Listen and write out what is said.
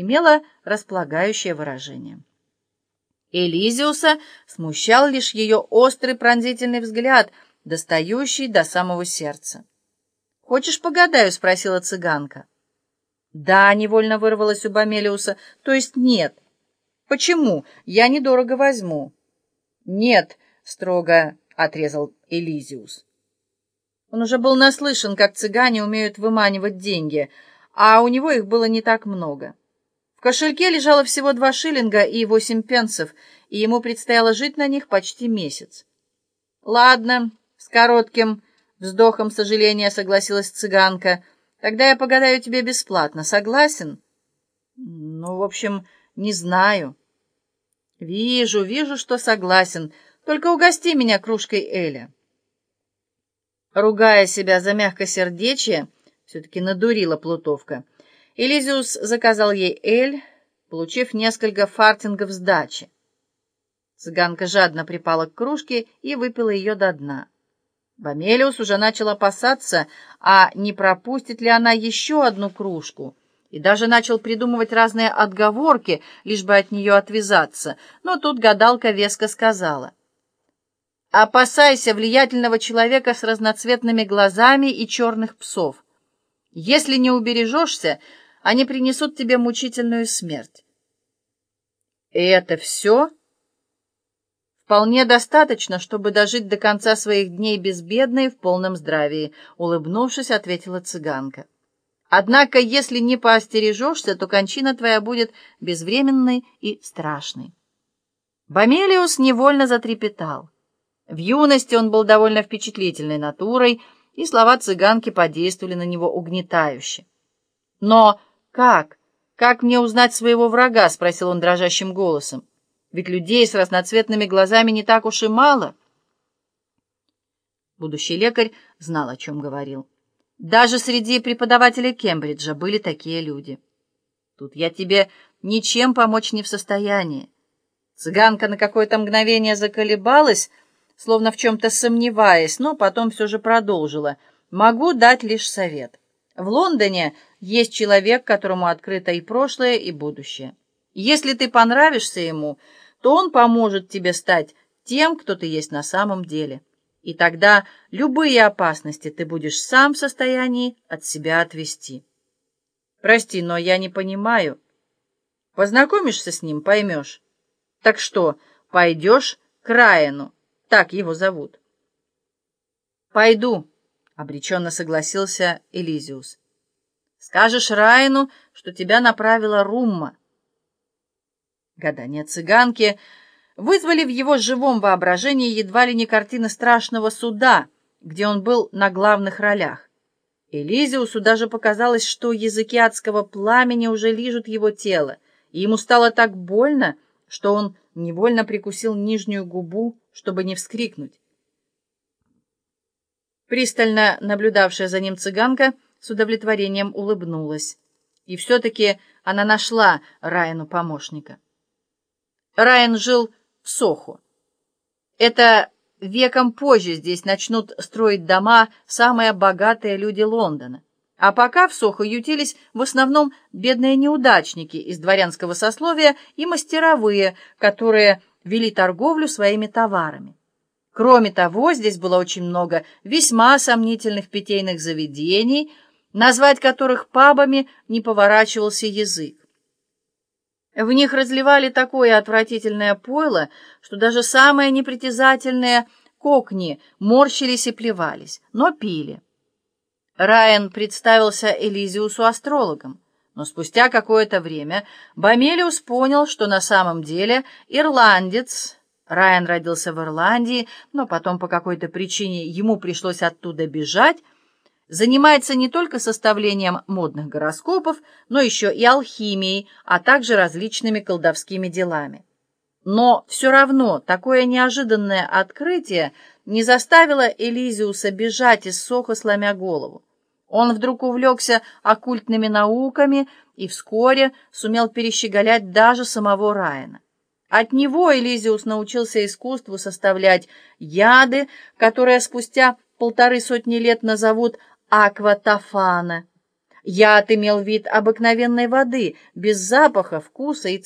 имела располагающее выражение. Элизиуса смущал лишь ее острый пронзительный взгляд, достающий до самого сердца. «Хочешь, погадаю?» — спросила цыганка. «Да», — невольно вырвалась у Бомелиуса, — «то есть нет». «Почему? Я недорого возьму». «Нет», — строго отрезал Элизиус. Он уже был наслышан, как цыгане умеют выманивать деньги, а у него их было не так много. В кошельке лежало всего два шиллинга и восемь пенсов, и ему предстояло жить на них почти месяц. «Ладно», — с коротким вздохом сожаления согласилась цыганка, «тогда я погадаю тебе бесплатно. Согласен?» «Ну, в общем, не знаю». «Вижу, вижу, что согласен. Только угости меня кружкой Эля». Ругая себя за мягкосердечие, все-таки надурила Плутовка — Элизиус заказал ей эль, получив несколько фартингов сдачи. Цыганка жадно припала к кружке и выпила ее до дна. Бомелиус уже начал опасаться, а не пропустит ли она еще одну кружку, и даже начал придумывать разные отговорки, лишь бы от нее отвязаться. Но тут гадалка веско сказала. «Опасайся влиятельного человека с разноцветными глазами и черных псов. Если не убережешься, они принесут тебе мучительную смерть. И это все? Вполне достаточно, чтобы дожить до конца своих дней безбедно и в полном здравии, улыбнувшись, ответила цыганка. Однако, если не поостережешься, то кончина твоя будет безвременной и страшной. Бомелиус невольно затрепетал. В юности он был довольно впечатлительной натурой, и слова цыганки подействовали на него угнетающе. Но «Как? Как мне узнать своего врага?» — спросил он дрожащим голосом. «Ведь людей с разноцветными глазами не так уж и мало». Будущий лекарь знал, о чем говорил. Даже среди преподавателей Кембриджа были такие люди. Тут я тебе ничем помочь не в состоянии. Цыганка на какое-то мгновение заколебалась, словно в чем-то сомневаясь, но потом все же продолжила. Могу дать лишь совет. В Лондоне есть человек, которому открыто и прошлое, и будущее. Если ты понравишься ему, то он поможет тебе стать тем, кто ты есть на самом деле. И тогда любые опасности ты будешь сам в состоянии от себя отвести. Прости, но я не понимаю. Познакомишься с ним, поймешь. Так что, пойдешь к Райану, так его зовут. Пойду, обреченно согласился Элизиус. Скажешь Райну, что тебя направила Румма. Гадания цыганки вызвали в его живом воображении едва ли не картины страшного суда, где он был на главных ролях. Элизиусу даже показалось, что языки адского пламени уже лижут его тело, и ему стало так больно, что он невольно прикусил нижнюю губу, чтобы не вскрикнуть. Пристально наблюдавшая за ним цыганка — с удовлетворением улыбнулась. И все-таки она нашла Райану помощника. Райан жил в Сохо. Это веком позже здесь начнут строить дома самые богатые люди Лондона. А пока в Сохо ютились в основном бедные неудачники из дворянского сословия и мастеровые, которые вели торговлю своими товарами. Кроме того, здесь было очень много весьма сомнительных питейных заведений – назвать которых пабами не поворачивался язык. В них разливали такое отвратительное пойло, что даже самые непритязательные кокни морщились и плевались, но пили. Райан представился Элизиусу астрологом, но спустя какое-то время Бомелиус понял, что на самом деле ирландец, Райан родился в Ирландии, но потом по какой-то причине ему пришлось оттуда бежать, занимается не только составлением модных гороскопов, но еще и алхимией, а также различными колдовскими делами. Но все равно такое неожиданное открытие не заставило Элизиуса бежать из Соха, сломя голову. Он вдруг увлекся оккультными науками и вскоре сумел перещеголять даже самого Райана. От него Элизиус научился искусству составлять яды, которые спустя полторы сотни лет назовут акватофана, Яд имел вид обыкновенной воды, без запаха, вкуса и